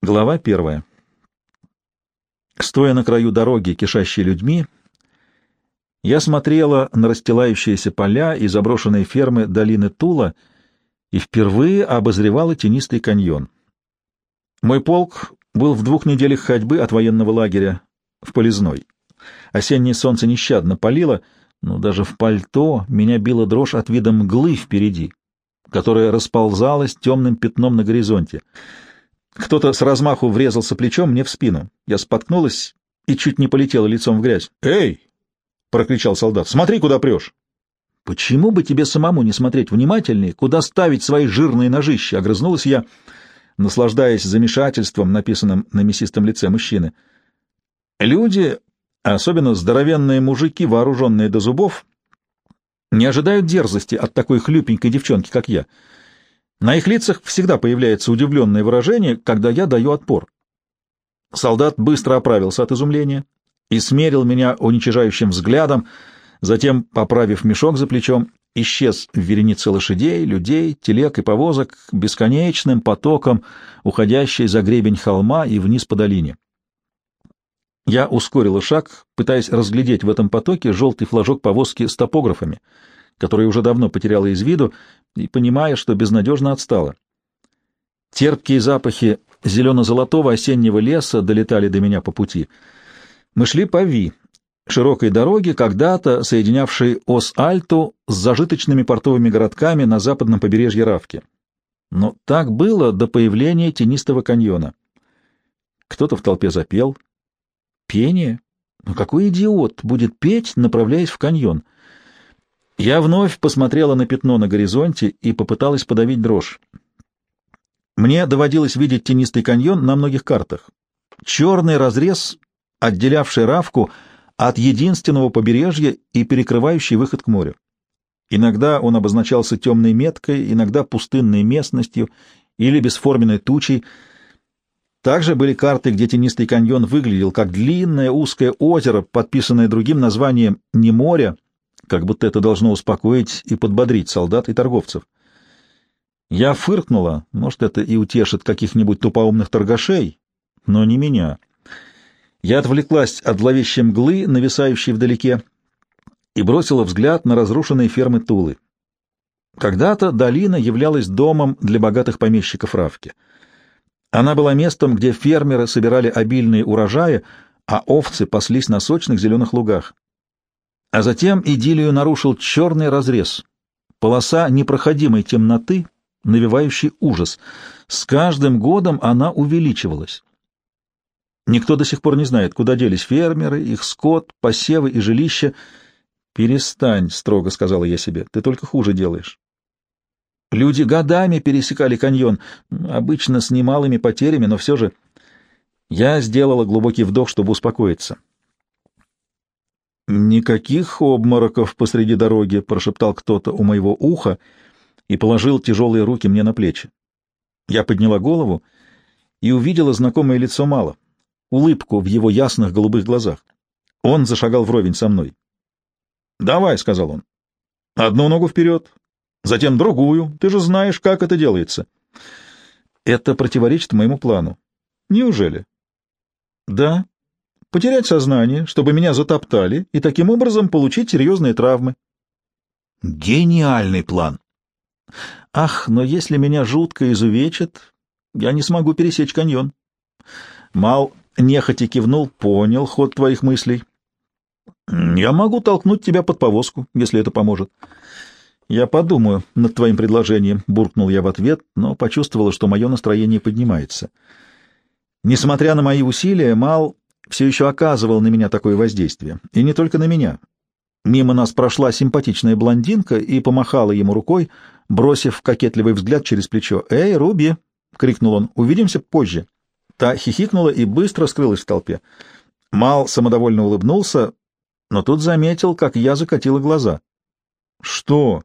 Глава первая. Стоя на краю дороги, кишащей людьми, я смотрела на расстилающиеся поля и заброшенные фермы долины Тула и впервые обозревала тенистый каньон. Мой полк был в двух неделях ходьбы от военного лагеря в Полезной. Осеннее солнце нещадно палило, но даже в пальто меня била дрожь от вида мглы впереди, которая расползалась темным пятном на горизонте — кто-то с размаху врезался плечом мне в спину. Я споткнулась и чуть не полетела лицом в грязь. «Эй!» — прокричал солдат. «Смотри, куда прешь!» «Почему бы тебе самому не смотреть внимательнее, куда ставить свои жирные ножища?» — огрызнулась я, наслаждаясь замешательством, написанным на мясистом лице мужчины. Люди, особенно здоровенные мужики, вооруженные до зубов, не ожидают дерзости от такой хлюпенькой девчонки, как я — на их лицах всегда появляется удивленное выражение, когда я даю отпор. Солдат быстро оправился от изумления и смерил меня уничижающим взглядом, затем, поправив мешок за плечом, исчез в веренице лошадей, людей, телег и повозок бесконечным потоком, уходящей за гребень холма и вниз по долине. Я ускорила шаг, пытаясь разглядеть в этом потоке желтый флажок повозки с топографами — которая уже давно потеряла из виду и понимая, что безнадежно отстала. Терпкие запахи зелено-золотого осеннего леса долетали до меня по пути. Мы шли по Ви, широкой дороге, когда-то соединявшей Ос-Альту с зажиточными портовыми городками на западном побережье Равки. Но так было до появления тенистого каньона. Кто-то в толпе запел. Пение? Ну какой идиот будет петь, направляясь в каньон? — я вновь посмотрела на пятно на горизонте и попыталась подавить дрожь. Мне доводилось видеть тенистый каньон на многих картах. Черный разрез, отделявший Равку от единственного побережья и перекрывающий выход к морю. Иногда он обозначался темной меткой, иногда пустынной местностью или бесформенной тучей. Также были карты, где тенистый каньон выглядел как длинное узкое озеро, подписанное другим названием «Не море», как будто это должно успокоить и подбодрить солдат и торговцев. Я фыркнула, может, это и утешит каких-нибудь тупоумных торгашей, но не меня. Я отвлеклась от зловещей мглы, нависающей вдалеке, и бросила взгляд на разрушенные фермы Тулы. Когда-то долина являлась домом для богатых помещиков Равки. Она была местом, где фермеры собирали обильные урожаи, а овцы паслись на сочных зеленых лугах. А затем идиллию нарушил черный разрез, полоса непроходимой темноты, навевающей ужас. С каждым годом она увеличивалась. Никто до сих пор не знает, куда делись фермеры, их скот, посевы и жилища. «Перестань», — строго сказала я себе, — «ты только хуже делаешь». Люди годами пересекали каньон, обычно с немалыми потерями, но все же... Я сделала глубокий вдох, чтобы успокоиться. «Никаких обмороков посреди дороги», — прошептал кто-то у моего уха и положил тяжелые руки мне на плечи. Я подняла голову и увидела знакомое лицо Мало, улыбку в его ясных голубых глазах. Он зашагал вровень со мной. «Давай», — сказал он, — «одну ногу вперед, затем другую. Ты же знаешь, как это делается». «Это противоречит моему плану». «Неужели?» «Да», потерять сознание, чтобы меня затоптали, и таким образом получить серьезные травмы. Гениальный план! Ах, но если меня жутко изувечат, я не смогу пересечь каньон. Мал нехотя кивнул, понял ход твоих мыслей. Я могу толкнуть тебя под повозку, если это поможет. Я подумаю над твоим предложением, буркнул я в ответ, но почувствовала, что мое настроение поднимается. Несмотря на мои усилия, Мал все еще оказывал на меня такое воздействие. И не только на меня. Мимо нас прошла симпатичная блондинка и помахала ему рукой, бросив кокетливый взгляд через плечо. «Эй, Руби!» — крикнул он. «Увидимся позже». Та хихикнула и быстро скрылась в толпе. Мал самодовольно улыбнулся, но тут заметил, как я закатила глаза. «Что?»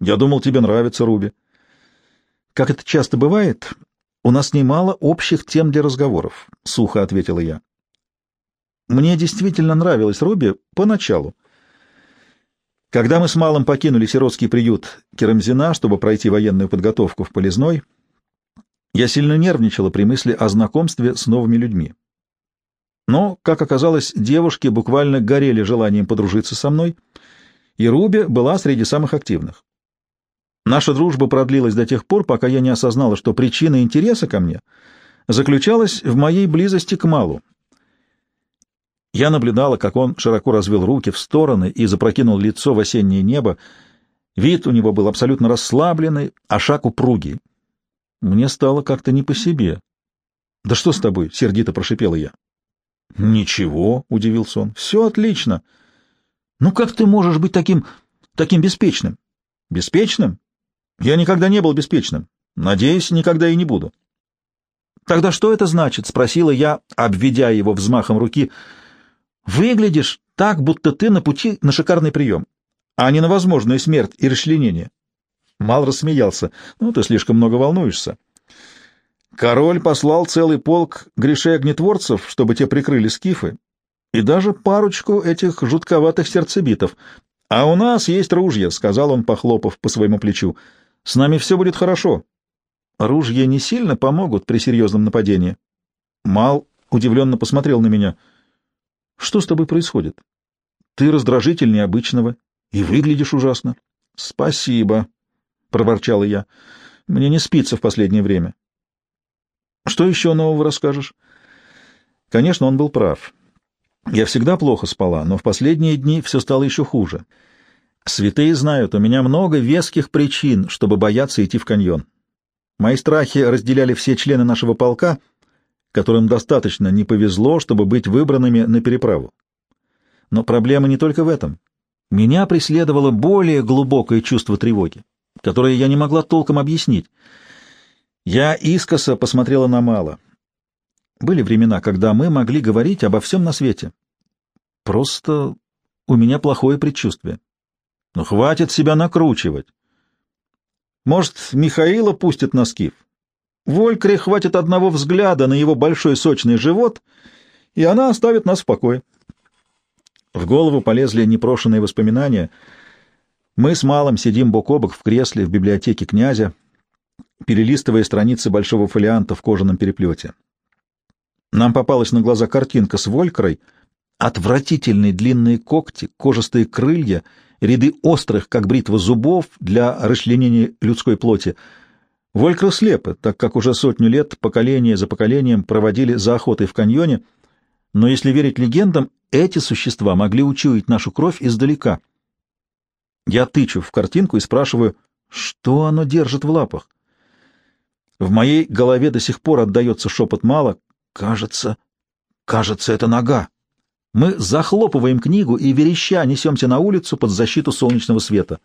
«Я думал, тебе нравится, Руби». «Как это часто бывает, у нас немало общих тем для разговоров», — сухо ответила я. Мне действительно нравилась Руби поначалу. Когда мы с Малым покинули сиротский приют Керамзина, чтобы пройти военную подготовку в Полезной, Я сильно нервничала при мысли о знакомстве с новыми людьми. Но, как оказалось, девушки буквально горели желанием подружиться со мной, и Руби была среди самых активных. Наша дружба продлилась до тех пор, пока я не осознала, что причина интереса ко мне заключалась в моей близости к Малу. Я наблюдала, как он широко развел руки в стороны и запрокинул лицо в осеннее небо. Вид у него был абсолютно расслабленный, а шаг упругий. Мне стало как-то не по себе. — Да что с тобой? — сердито прошипела я. — Ничего, — удивился он. — Все отлично. — Ну как ты можешь быть таким... таким беспечным? — Беспечным? Я никогда не был беспечным. Надеюсь, никогда и не буду. — Тогда что это значит? — спросила я, обведя его взмахом руки. — Выглядишь так, будто ты на пути на шикарный прием, а не на возможную смерть и расчленение. Мал рассмеялся. «Ну, ты слишком много волнуешься. Король послал целый полк грешей-огнетворцев, чтобы те прикрыли скифы, и даже парочку этих жутковатых сердцебитов. А у нас есть ружья», — сказал он, похлопав по своему плечу. «С нами все будет хорошо. Ружья не сильно помогут при серьезном нападении». Мал удивленно посмотрел на меня. «Что с тобой происходит? Ты раздражительнее обычного и выглядишь ужасно». «Спасибо», — проворчала я. — Мне не спится в последнее время. — Что еще нового расскажешь? Конечно, он был прав. Я всегда плохо спала, но в последние дни все стало еще хуже. Святые знают, у меня много веских причин, чтобы бояться идти в каньон. Мои страхи разделяли все члены нашего полка, которым достаточно не повезло, чтобы быть выбранными на переправу. Но проблема не только в этом. Меня преследовало более глубокое чувство тревоги которое я не могла толком объяснить. Я искоса посмотрела на Мало. Были времена, когда мы могли говорить обо всем на свете. Просто у меня плохое предчувствие. Ну, хватит себя накручивать. Может, Михаила пустит на скиф? Волькре хватит одного взгляда на его большой сочный живот, и она оставит нас в покое. В голову полезли непрошенные воспоминания — мы с Малым сидим бок о бок в кресле в библиотеке князя, перелистывая страницы большого фолианта в кожаном переплете. Нам попалась на глаза картинка с Волькрой, отвратительные длинные когти, кожистые крылья, ряды острых, как бритва зубов для расчленения людской плоти. Волькра слепы, так как уже сотню лет поколение за поколением проводили за охотой в каньоне, но если верить легендам, эти существа могли учуять нашу кровь издалека — я тычу в картинку и спрашиваю, что оно держит в лапах. В моей голове до сих пор отдается шепот мало. Кажется, кажется, это нога. Мы захлопываем книгу и вереща несемся на улицу под защиту солнечного света.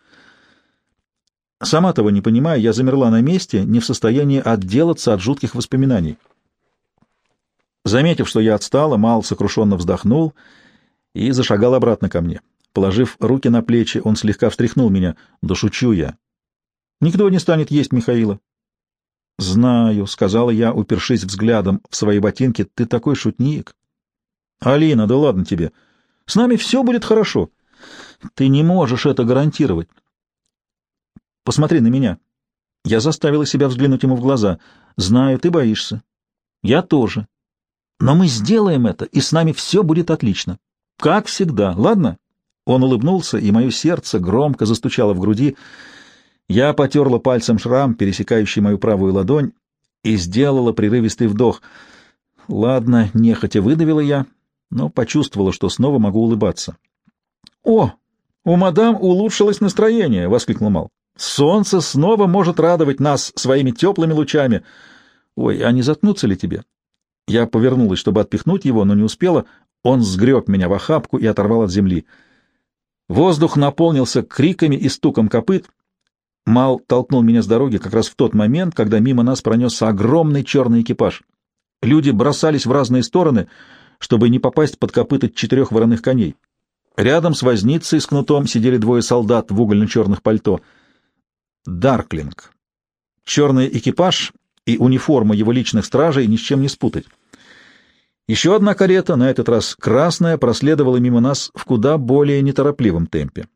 Сама того не понимая, я замерла на месте, не в состоянии отделаться от жутких воспоминаний. Заметив, что я отстала, Мал сокрушенно вздохнул и зашагал обратно ко мне. Положив руки на плечи, он слегка встряхнул меня. Да шучу я. Никто не станет есть Михаила. Знаю, — сказала я, упершись взглядом в свои ботинки, — ты такой шутник. Алина, да ладно тебе. С нами все будет хорошо. Ты не можешь это гарантировать. Посмотри на меня. Я заставила себя взглянуть ему в глаза. Знаю, ты боишься. Я тоже. Но мы сделаем это, и с нами все будет отлично. Как всегда, ладно? Он улыбнулся, и мое сердце громко застучало в груди. Я потерла пальцем шрам, пересекающий мою правую ладонь, и сделала прерывистый вдох. Ладно, нехотя выдавила я, но почувствовала, что снова могу улыбаться. — О, у мадам улучшилось настроение! — воскликнул Мал. — Солнце снова может радовать нас своими теплыми лучами. Ой, а не заткнуться ли тебе? Я повернулась, чтобы отпихнуть его, но не успела. Он сгреб меня в охапку и оторвал от земли. — Воздух наполнился криками и стуком копыт. Мал толкнул меня с дороги как раз в тот момент, когда мимо нас пронесся огромный черный экипаж. Люди бросались в разные стороны, чтобы не попасть под копыта четырех вороных коней. Рядом с возницей с кнутом сидели двое солдат в угольно-черных пальто. Дарклинг. Черный экипаж и униформа его личных стражей ни с чем не спутать. Еще одна карета, на этот раз красная, проследовала мимо нас в куда более неторопливом темпе.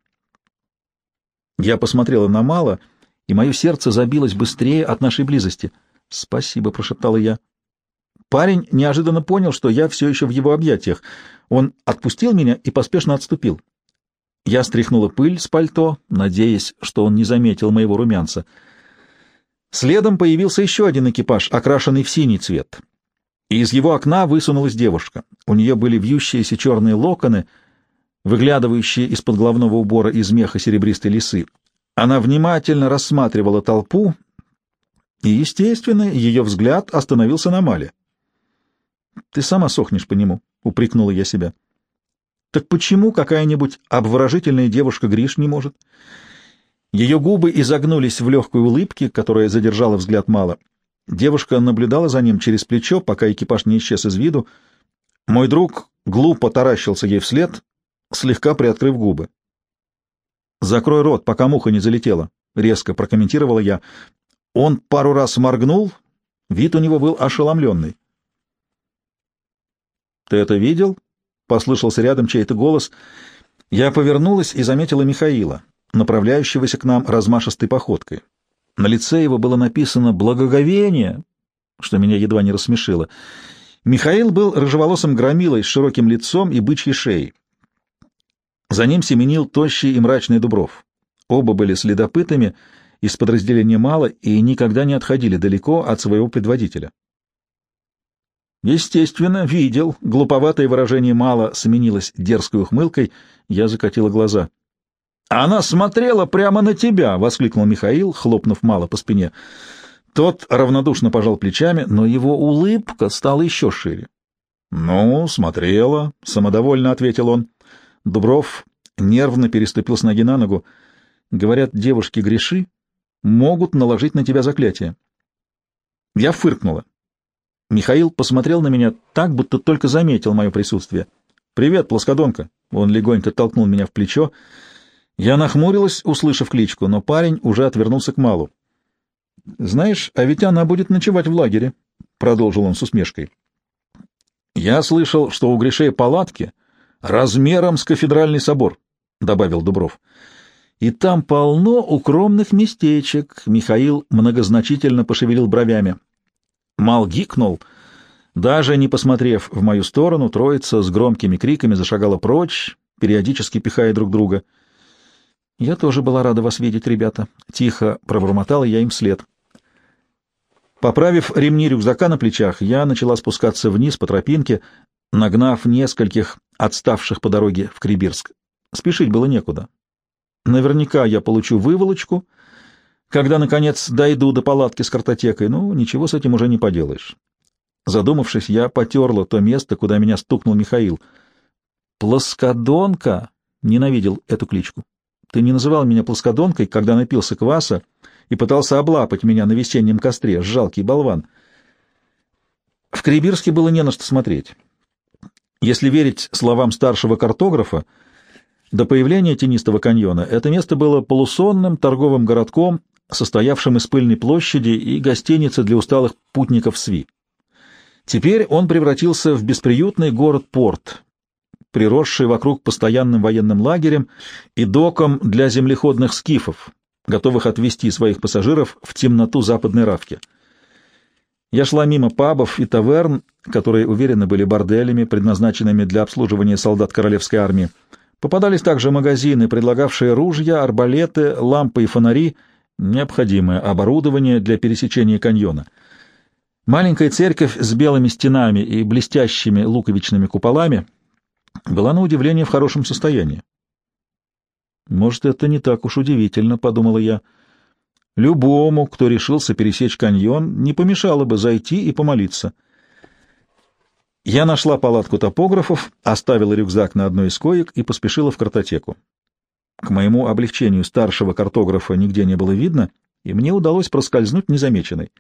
Я посмотрела на Мала, и мое сердце забилось быстрее от нашей близости. «Спасибо», — прошептала я. Парень неожиданно понял, что я все еще в его объятиях. Он отпустил меня и поспешно отступил. Я стряхнула пыль с пальто, надеясь, что он не заметил моего румянца. Следом появился еще один экипаж, окрашенный в синий цвет. И из его окна высунулась девушка. У нее были вьющиеся черные локоны, выглядывающие из-под головного убора из меха серебристой лисы. Она внимательно рассматривала толпу, и, естественно, ее взгляд остановился на Мале. «Ты сама сохнешь по нему», — упрекнула я себя. «Так почему какая-нибудь обворожительная девушка Гриш не может?» Ее губы изогнулись в легкой улыбке, которая задержала взгляд Мала. Девушка наблюдала за ним через плечо, пока экипаж не исчез из виду. Мой друг глупо таращился ей вслед, слегка приоткрыв губы. «Закрой рот, пока муха не залетела», — резко прокомментировала я. Он пару раз моргнул, вид у него был ошеломленный. «Ты это видел?» — послышался рядом чей-то голос. Я повернулась и заметила Михаила, направляющегося к нам размашистой походкой. На лице его было написано «благоговение», что меня едва не рассмешило. Михаил был рыжеволосым громилой с широким лицом и бычьей шеей. За ним семенил тощий и мрачный Дубров. Оба были следопытами из подразделения «Мало» и никогда не отходили далеко от своего предводителя. Естественно, видел. Глуповатое выражение «Мало» сменилось дерзкой ухмылкой. Я закатила глаза. «Она смотрела прямо на тебя!» — воскликнул Михаил, хлопнув мало по спине. Тот равнодушно пожал плечами, но его улыбка стала еще шире. «Ну, смотрела», — самодовольно ответил он. Дубров нервно переступил с ноги на ногу. «Говорят, девушки греши могут наложить на тебя заклятие». Я фыркнула. Михаил посмотрел на меня так, будто только заметил мое присутствие. «Привет, плоскодонка!» Он легонько толкнул меня в плечо. Я нахмурилась, услышав кличку, но парень уже отвернулся к Малу. «Знаешь, а ведь она будет ночевать в лагере», — продолжил он с усмешкой. «Я слышал, что у Гришей палатки размером с кафедральный собор», — добавил Дубров. «И там полно укромных местечек», — Михаил многозначительно пошевелил бровями. Мал гикнул. Даже не посмотрев в мою сторону, троица с громкими криками зашагала прочь, периодически пихая друг друга — «Я тоже была рада вас видеть, ребята», — тихо пробормотала я им вслед. Поправив ремни рюкзака на плечах, я начала спускаться вниз по тропинке, нагнав нескольких отставших по дороге в Крибирск. Спешить было некуда. Наверняка я получу выволочку, когда, наконец, дойду до палатки с картотекой. Ну, ничего с этим уже не поделаешь. Задумавшись, я потерла то место, куда меня стукнул Михаил. «Плоскодонка!» — ненавидел эту кличку. Ты не называл меня плоскодонкой, когда напился кваса и пытался облапать меня на весеннем костре, жалкий болван. В Крибирске было не на что смотреть. Если верить словам старшего картографа, до появления тенистого каньона это место было полусонным торговым городком, состоявшим из пыльной площади и гостиницы для усталых путников СВИ. Теперь он превратился в бесприютный город-порт, приросший вокруг постоянным военным лагерем и доком для землеходных скифов, готовых отвезти своих пассажиров в темноту западной Равки. Я шла мимо пабов и таверн, которые уверенно были борделями, предназначенными для обслуживания солдат королевской армии. Попадались также магазины, предлагавшие ружья, арбалеты, лампы и фонари, необходимое оборудование для пересечения каньона. Маленькая церковь с белыми стенами и блестящими луковичными куполами — была на удивление в хорошем состоянии. «Может, это не так уж удивительно», — подумала я. «Любому, кто решился пересечь каньон, не помешало бы зайти и помолиться». Я нашла палатку топографов, оставила рюкзак на одной из коек и поспешила в картотеку. К моему облегчению старшего картографа нигде не было видно, и мне удалось проскользнуть незамеченной.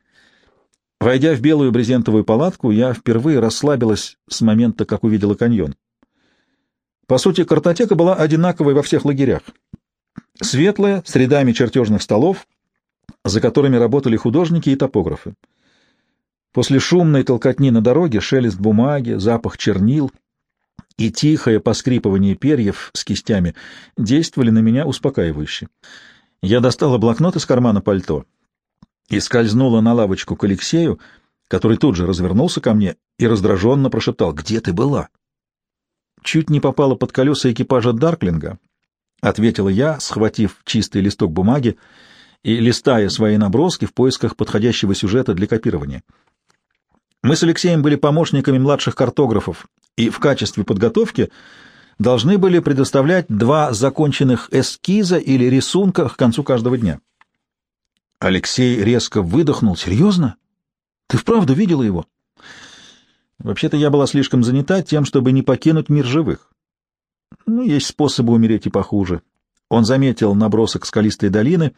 Войдя в белую брезентовую палатку, я впервые расслабилась с момента, как увидела каньон. По сути, картотека была одинаковой во всех лагерях. Светлая, с рядами чертежных столов, за которыми работали художники и топографы. После шумной толкотни на дороге шелест бумаги, запах чернил и тихое поскрипывание перьев с кистями действовали на меня успокаивающе. Я достала блокнот из кармана пальто и скользнула на лавочку к Алексею, который тут же развернулся ко мне и раздраженно прошептал «Где ты была?» «Чуть не попала под колеса экипажа Дарклинга», — ответила я, схватив чистый листок бумаги и листая свои наброски в поисках подходящего сюжета для копирования. Мы с Алексеем были помощниками младших картографов, и в качестве подготовки должны были предоставлять два законченных эскиза или рисунка к концу каждого дня. Алексей резко выдохнул. «Серьезно? Ты вправду видела его?» «Вообще-то я была слишком занята тем, чтобы не покинуть мир живых. Ну, есть способы умереть и похуже». Он заметил набросок скалистой долины,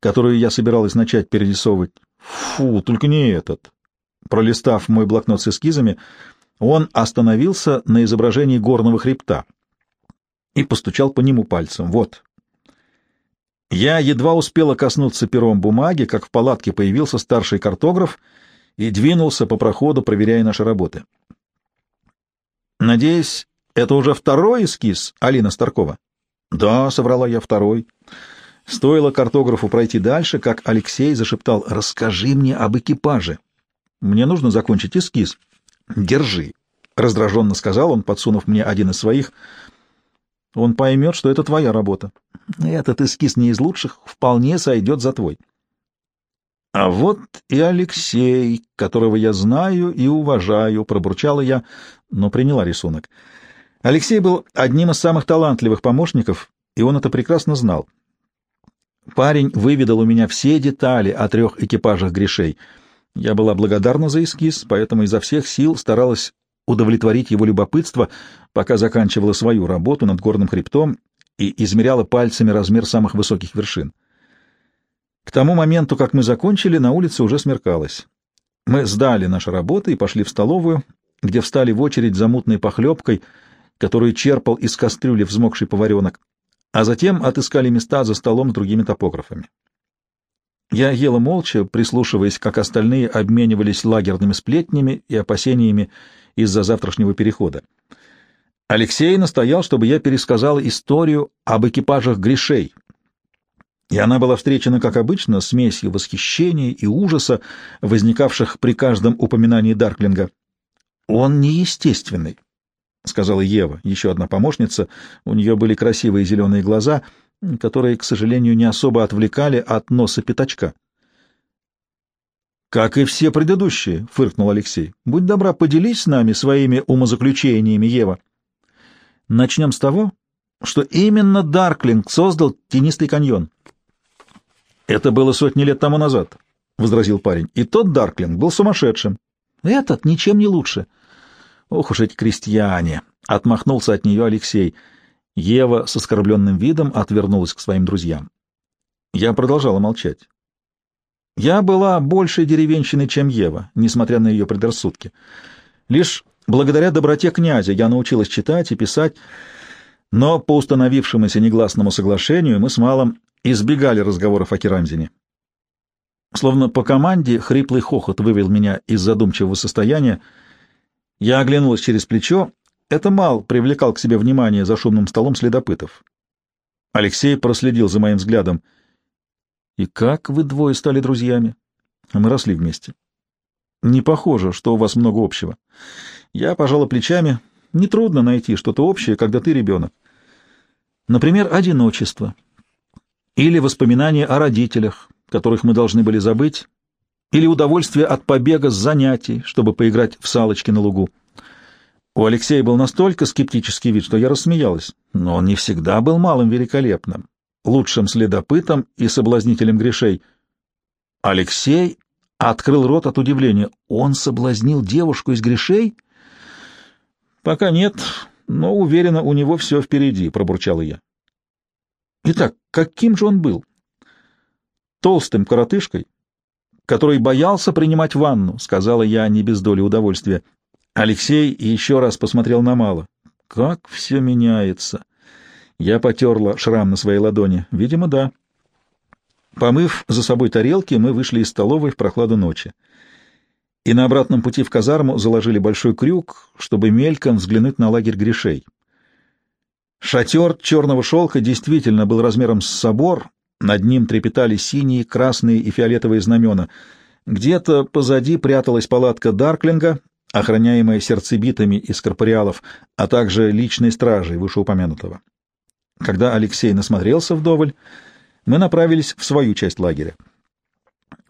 которую я собиралась начать перерисовывать. «Фу, только не этот». Пролистав мой блокнот с эскизами, он остановился на изображении горного хребта и постучал по нему пальцем. «Вот». Я едва успела коснуться пером бумаги, как в палатке появился старший картограф и двинулся по проходу, проверяя наши работы. «Надеюсь, это уже второй эскиз, Алина Старкова?» «Да», — соврала я, — «второй». Стоило картографу пройти дальше, как Алексей зашептал «Расскажи мне об экипаже». «Мне нужно закончить эскиз». «Держи», — раздраженно сказал он, подсунув мне один из своих. «Он поймет, что это твоя работа. Этот эскиз не из лучших, вполне сойдет за твой». «А вот и Алексей, которого я знаю и уважаю», — пробурчала я, но приняла рисунок. Алексей был одним из самых талантливых помощников, и он это прекрасно знал. Парень выведал у меня все детали о трех экипажах грешей. Я была благодарна за эскиз, поэтому изо всех сил старалась удовлетворить его любопытство, пока заканчивала свою работу над горным хребтом и измеряла пальцами размер самых высоких вершин. К тому моменту, как мы закончили, на улице уже смеркалось. Мы сдали наши работы и пошли в столовую, где встали в очередь за мутной похлебкой, которую черпал из кастрюли взмокший поваренок, а затем отыскали места за столом с другими топографами. Я ела молча, прислушиваясь, как остальные обменивались лагерными сплетнями и опасениями из-за завтрашнего перехода. Алексей настоял, чтобы я пересказал историю об экипажах грешей, и она была встречена, как обычно, смесью восхищения и ужаса, возникавших при каждом упоминании Дарклинга. «Он неестественный», — сказала Ева, еще одна помощница. У нее были красивые зеленые глаза, которые, к сожалению, не особо отвлекали от носа пятачка. «Как и все предыдущие», — фыркнул Алексей. «Будь добра, поделись с нами своими умозаключениями, Ева». «Начнем с того, что именно Дарклинг создал тенистый каньон». Это было сотни лет тому назад, — возразил парень. И тот Дарклинг был сумасшедшим. Этот ничем не лучше. Ох уж эти крестьяне! — отмахнулся от нее Алексей. Ева с оскорбленным видом отвернулась к своим друзьям. Я продолжала молчать. Я была большей деревенщиной, чем Ева, несмотря на ее предрассудки. Лишь благодаря доброте князя я научилась читать и писать, но по установившемуся негласному соглашению мы с Малом избегали разговоров о Керамзине. Словно по команде хриплый хохот вывел меня из задумчивого состояния. Я оглянулась через плечо. Это Мал привлекал к себе внимание за шумным столом следопытов. Алексей проследил за моим взглядом. «И как вы двое стали друзьями?» Мы росли вместе. «Не похоже, что у вас много общего». Я пожала плечами. Нетрудно найти что-то общее, когда ты ребенок. Например, одиночество или воспоминания о родителях, которых мы должны были забыть, или удовольствие от побега с занятий, чтобы поиграть в салочки на лугу. У Алексея был настолько скептический вид, что я рассмеялась, но он не всегда был малым великолепным, лучшим следопытом и соблазнителем грешей. Алексей открыл рот от удивления. Он соблазнил девушку из грешей? Пока нет, но уверена, у него все впереди, пробурчала я. Итак, каким же он был? Толстым коротышкой, который боялся принимать ванну, сказала я не без доли удовольствия. Алексей еще раз посмотрел на Мало. Как все меняется. Я потерла шрам на своей ладони. Видимо, да. Помыв за собой тарелки, мы вышли из столовой в прохладу ночи. И на обратном пути в казарму заложили большой крюк, чтобы мельком взглянуть на лагерь грешей. Шатер черного шелка действительно был размером с собор, Над ним трепетали синие, красные и фиолетовые знамена. Где-то позади пряталась палатка Дарклинга, охраняемая сердцебитами из корпориалов, а также личной стражей вышеупомянутого. Когда Алексей насмотрелся вдоволь, мы направились в свою часть лагеря.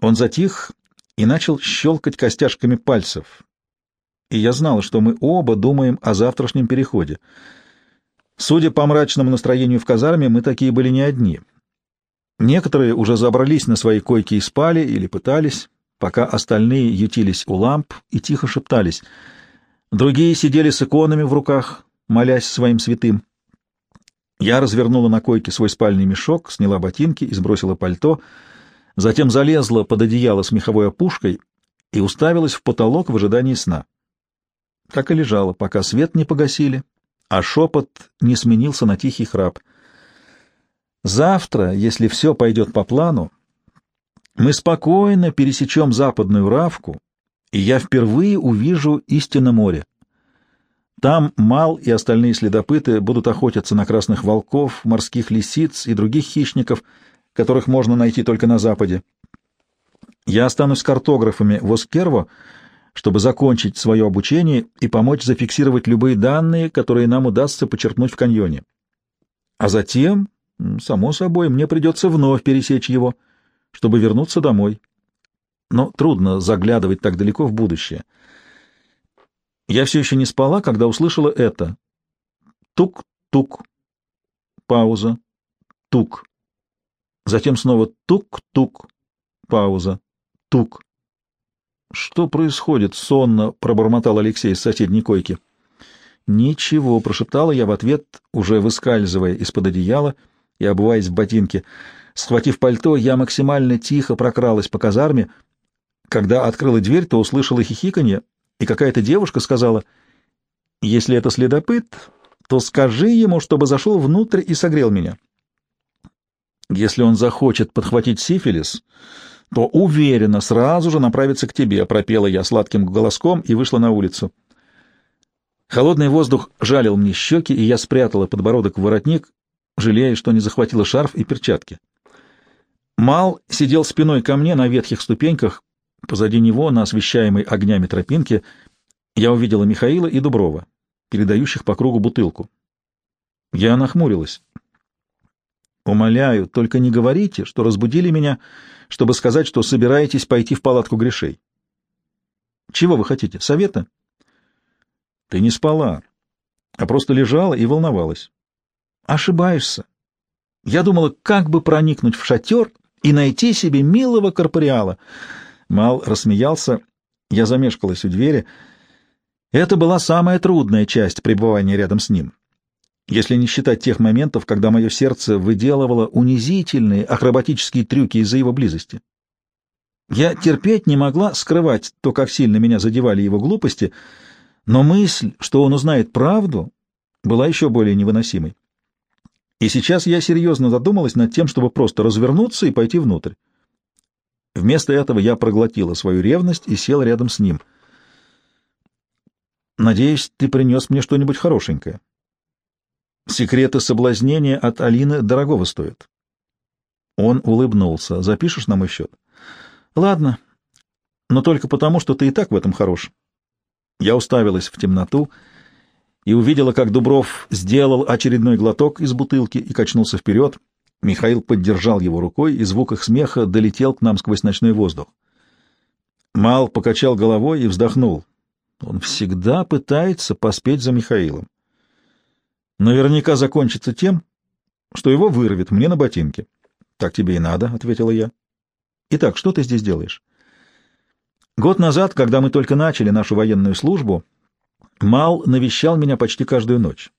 Он затих и начал щелкать костяшками пальцев. И я знал, что мы оба думаем о завтрашнем переходе. Судя по мрачному настроению в казарме, мы такие были не одни. Некоторые уже забрались на свои койки и спали или пытались, пока остальные ютились у ламп и тихо шептались. Другие сидели с иконами в руках, молясь своим святым. Я развернула на койке свой спальный мешок, сняла ботинки и сбросила пальто, затем залезла под одеяло с меховой опушкой и уставилась в потолок в ожидании сна. Так и лежала, пока свет не погасили, а шепот не сменился на тихий храп. Завтра, если все пойдет по плану, мы спокойно пересечем западную Равку, и я впервые увижу истинно море. Там Мал и остальные следопыты будут охотиться на красных волков, морских лисиц и других хищников, которых можно найти только на западе. Я останусь с картографами в Оскерво, чтобы закончить свое обучение и помочь зафиксировать любые данные, которые нам удастся почерпнуть в каньоне. А затем, само собой, мне придется вновь пересечь его, чтобы вернуться домой. Но трудно заглядывать так далеко в будущее. Я все еще не спала, когда услышала это. Тук-тук. Пауза. Тук. Затем снова тук-тук. Пауза. Тук. Что происходит? Сонно пробормотал Алексей с соседней койки. Ничего, прошептала я в ответ, уже выскальзывая из-под одеяла и обуваясь в ботинки. Схватив пальто, я максимально тихо прокралась по казарме. Когда открыла дверь, то услышала хихиканье, и какая-то девушка сказала, «Если это следопыт, то скажи ему, чтобы зашел внутрь и согрел меня. Если он захочет подхватить сифилис, то уверенно сразу же направится к тебе», — пропела я сладким голоском и вышла на улицу. Холодный воздух жалил мне щеки, и я спрятала подбородок в воротник, жалея, что не захватила шарф и перчатки. Мал сидел спиной ко мне на ветхих ступеньках, Позади него, на освещаемой огнями тропинке, я увидела Михаила и Дуброва, передающих по кругу бутылку. Я нахмурилась. «Умоляю, только не говорите, что разбудили меня, чтобы сказать, что собираетесь пойти в палатку грешей. Чего вы хотите? Совета?» «Ты не спала, а просто лежала и волновалась». «Ошибаешься. Я думала, как бы проникнуть в шатер и найти себе милого корпориала». Мал рассмеялся. Я замешкалась у двери. Это была самая трудная часть пребывания рядом с ним. Если не считать тех моментов, когда мое сердце выделывало унизительные акробатические трюки из-за его близости. Я терпеть не могла скрывать то, как сильно меня задевали его глупости, но мысль, что он узнает правду, была еще более невыносимой. И сейчас я серьезно задумалась над тем, чтобы просто развернуться и пойти внутрь. Вместо этого я проглотила свою ревность и села рядом с ним. «Надеюсь, ты принес мне что-нибудь хорошенькое. Секреты соблазнения от Алины дорогого стоят». Он улыбнулся. «Запишешь на мой счет?» «Ладно, но только потому, что ты и так в этом хорош». Я уставилась в темноту и увидела, как Дубров сделал очередной глоток из бутылки и качнулся вперед. Михаил поддержал его рукой, и звук их смеха долетел к нам сквозь ночной воздух. Мал покачал головой и вздохнул. Он всегда пытается поспеть за Михаилом. Наверняка закончится тем, что его вырвет мне на ботинке. — Так тебе и надо, — ответила я. — Итак, что ты здесь делаешь? Год назад, когда мы только начали нашу военную службу, Мал навещал меня почти каждую ночь.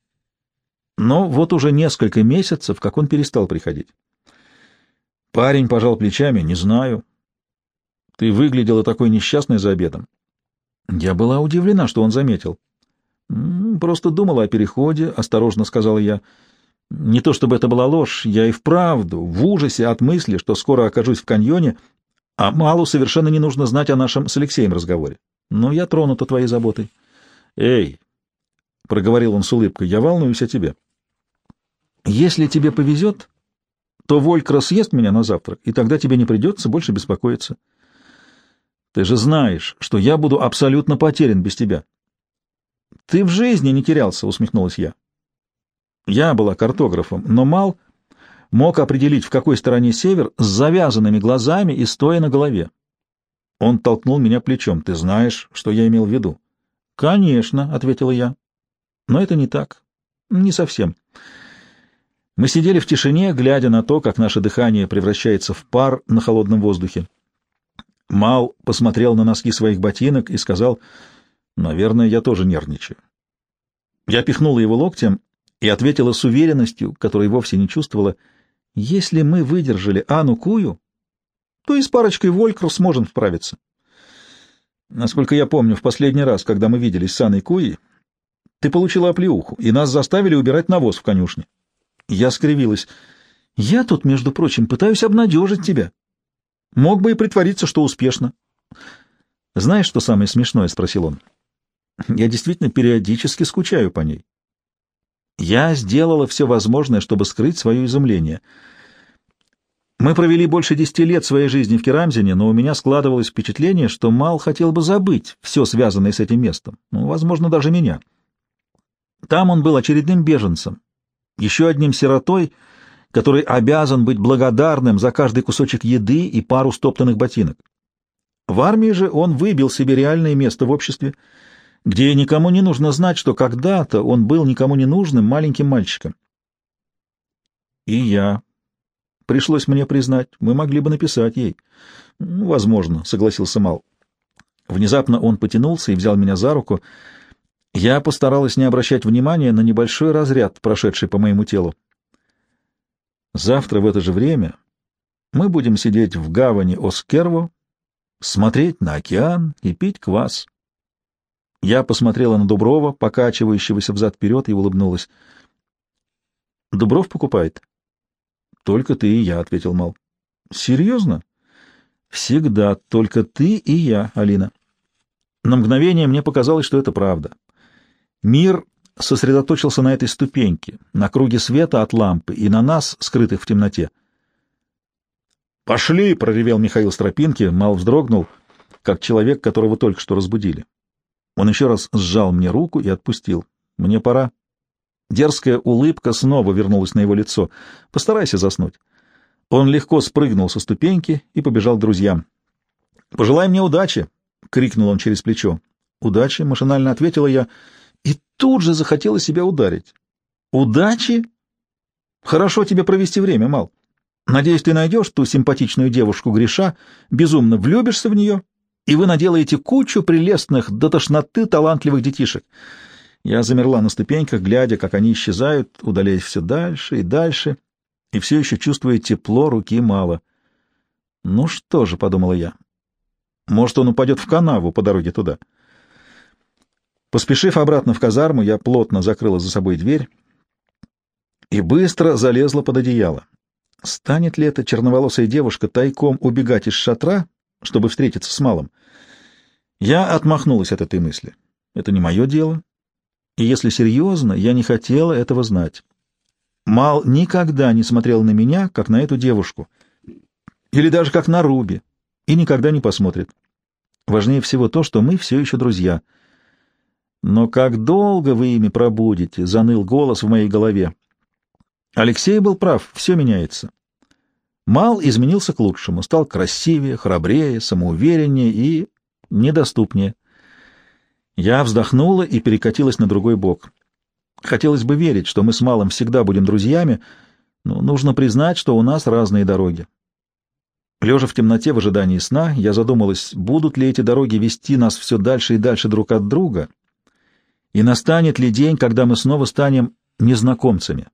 Но вот уже несколько месяцев, как он перестал приходить. Парень пожал плечами, не знаю. Ты выглядела такой несчастной за обедом. Я была удивлена, что он заметил. Просто думала о переходе, осторожно сказала я. Не то чтобы это была ложь, я и вправду в ужасе от мысли, что скоро окажусь в каньоне, а Малу совершенно не нужно знать о нашем с Алексеем разговоре. Но я тронута твоей заботой. Эй, — проговорил он с улыбкой, — я волнуюсь о тебе. Если тебе повезет, то Волькра съест меня на завтрак, и тогда тебе не придется больше беспокоиться. Ты же знаешь, что я буду абсолютно потерян без тебя. Ты в жизни не терялся, усмехнулась я. Я была картографом, но Мал мог определить, в какой стороне север, с завязанными глазами и стоя на голове. Он толкнул меня плечом. Ты знаешь, что я имел в виду? Конечно, ответила я. Но это не так. Не совсем. Мы сидели в тишине, глядя на то, как наше дыхание превращается в пар на холодном воздухе. Мал посмотрел на носки своих ботинок и сказал, «Наверное, я тоже нервничаю». Я пихнула его локтем и ответила с уверенностью, которой вовсе не чувствовала, «Если мы выдержали Ану Кую, то и с парочкой Волькров сможем справиться». Насколько я помню, в последний раз, когда мы виделись с Анной Куей, ты получила оплеуху, и нас заставили убирать навоз в конюшне. Я скривилась. Я тут, между прочим, пытаюсь обнадежить тебя. Мог бы и притвориться, что успешно. Знаешь, что самое смешное? — спросил он. Я действительно периодически скучаю по ней. Я сделала все возможное, чтобы скрыть свое изумление. Мы провели больше десяти лет своей жизни в Керамзине, но у меня складывалось впечатление, что Мал хотел бы забыть все связанное с этим местом, ну, возможно, даже меня. Там он был очередным беженцем, еще одним сиротой, который обязан быть благодарным за каждый кусочек еды и пару стоптанных ботинок. В армии же он выбил себе реальное место в обществе, где никому не нужно знать, что когда-то он был никому не нужным маленьким мальчиком. И я. Пришлось мне признать, мы могли бы написать ей. Ну, возможно, согласился Мал. Внезапно он потянулся и взял меня за руку, — я постаралась не обращать внимания на небольшой разряд, прошедший по моему телу. Завтра в это же время мы будем сидеть в гавани Оскерво, смотреть на океан и пить квас. Я посмотрела на Дуброва, покачивающегося взад-вперед, и улыбнулась. — Дубров покупает? — Только ты и я, — ответил Мал. — Серьезно? — Всегда только ты и я, Алина. На мгновение мне показалось, что это правда. Мир сосредоточился на этой ступеньке, на круге света от лампы и на нас, скрытых в темноте. «Пошли!» — проревел Михаил Стропинки, мал вздрогнул, как человек, которого только что разбудили. Он еще раз сжал мне руку и отпустил. «Мне пора». Дерзкая улыбка снова вернулась на его лицо. «Постарайся заснуть». Он легко спрыгнул со ступеньки и побежал к друзьям. «Пожелай мне удачи!» — крикнул он через плечо. «Удачи!» — машинально ответила я — и тут же захотела себя ударить. Удачи? Хорошо тебе провести время, Мал. Надеюсь, ты найдешь ту симпатичную девушку Гриша, безумно влюбишься в нее, и вы наделаете кучу прелестных до тошноты талантливых детишек. Я замерла на ступеньках, глядя, как они исчезают, удаляясь все дальше и дальше, и все еще чувствуя тепло руки Мала. Ну что же, — подумала я, — может, он упадет в канаву по дороге туда. — Поспешив обратно в казарму, я плотно закрыла за собой дверь и быстро залезла под одеяло. Станет ли эта черноволосая девушка тайком убегать из шатра, чтобы встретиться с малым? Я отмахнулась от этой мысли. Это не мое дело. И если серьезно, я не хотела этого знать. Мал никогда не смотрел на меня, как на эту девушку. Или даже как на Руби. И никогда не посмотрит. Важнее всего то, что мы все еще друзья — но как долго вы ими пробудете? — заныл голос в моей голове. Алексей был прав, все меняется. Мал изменился к лучшему, стал красивее, храбрее, самоувереннее и недоступнее. Я вздохнула и перекатилась на другой бок. Хотелось бы верить, что мы с Малым всегда будем друзьями, но нужно признать, что у нас разные дороги. Лежа в темноте в ожидании сна, я задумалась, будут ли эти дороги вести нас все дальше и дальше друг от друга — и настанет ли день, когда мы снова станем незнакомцами.